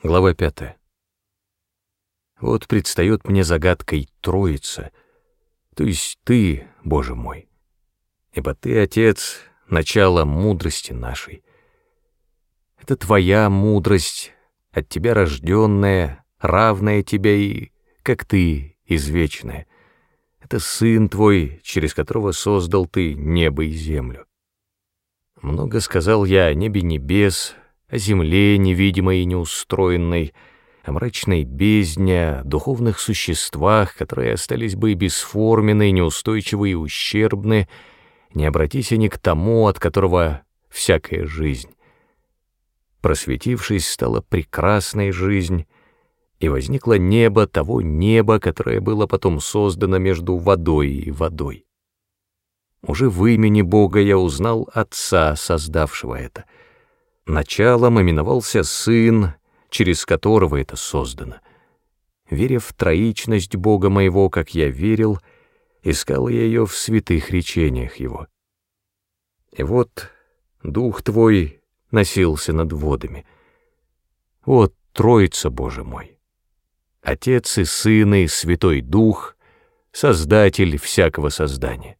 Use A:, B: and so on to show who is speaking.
A: Глава пятая. Вот предстает мне загадкой Троица, то есть Ты, Боже мой, ибо Ты, Отец, начало мудрости нашей. Это Твоя мудрость, от Тебя рожденная, равная Тебя и, как Ты, извечная. Это Сын Твой, через которого создал Ты небо и землю. Много сказал я о небе небес, о земле невидимой и неустроенной, о мрачной бездне, о духовных существах, которые остались бы бесформенны, неустойчивы и ущербны, не обратись они к тому, от которого всякая жизнь. Просветившись, стала прекрасной жизнь, и возникло небо того неба, которое было потом создано между водой и водой. Уже в имени Бога я узнал Отца, создавшего это — Началом именовался Сын, через которого это создано. Веря в троичность Бога моего, как я верил, искал я ее в святых речениях Его. И вот Дух Твой носился над водами. Вот Троица, Боже мой! Отец и Сын и Святой Дух, Создатель всякого создания.